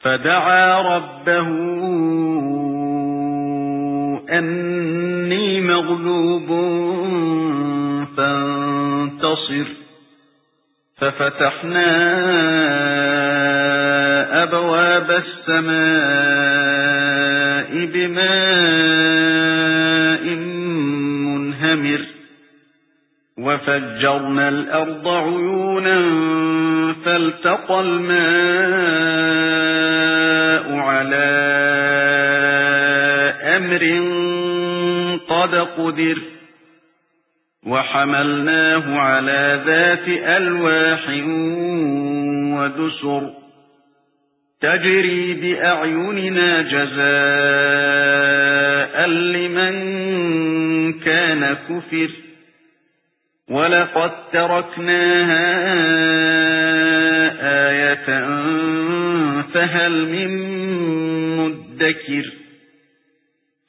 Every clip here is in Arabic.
فدعا ربه أني مغلوب فانتصر. ففتحنا أبواب السماء بماء منهمر. وفجرنا الأرض عيونا فالتقى الماء أمر قد قدر وحملناه على ذات ألواح ودسر تجري بأعيننا جزاء لمن كان كفر ولقد تركناها آية فهل من مدكر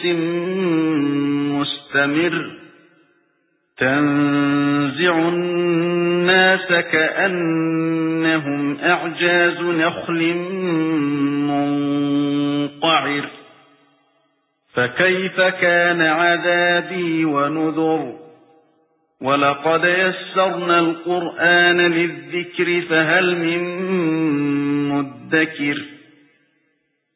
نحس مستمر. تنزع الناس كأنهم أعجاز نخل منقعر. فكيف كان عذابي ونذر؟ ولقد يسرنا القرآن للذكر فهل من مدكر؟